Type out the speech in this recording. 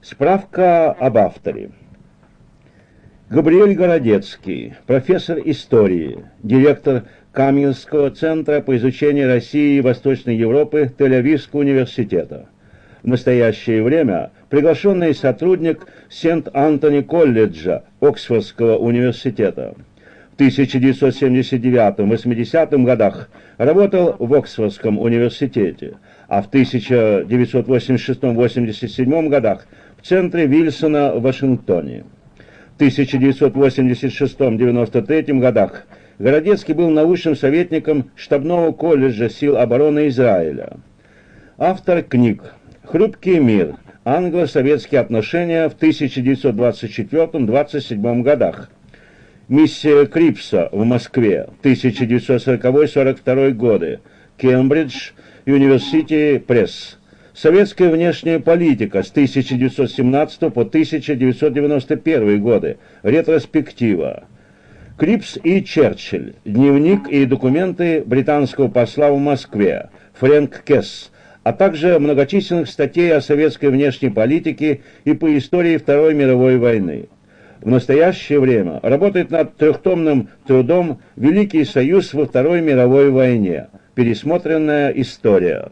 Справка об авторе. Габриэль Городецкий, профессор истории, директор Каменского центра по изучению России и Восточной Европы Тель-Авивского университета. В настоящее время приглашенный сотрудник Сент-Антони колледжа Оксфордского университета. В 1979-80 годах работал в Оксфордском университете, а в 1986-87 годах центре Вильсона в Вашингтоне. В 1986-93 годах Городецкий был научным советником штабного колледжа сил обороны Израиля. Автор книг «Хрупкий мир», «Англо-советские отношения в 1924-27 годах», «Миссия Крипса в Москве» 1940-42 годы, Cambridge University Press, Советская внешняя политика с 1917 по 1991 годы. Ретроспектива. Крипс и Черчилль. Дневник и документы британского посла в Москве. Frank Cass. А также многочисленных статей о советской внешней политике и по истории Второй мировой войны. В настоящее время работает над трехтомным трудом «Великий Союз во Второй мировой войне. Пересмотренная история».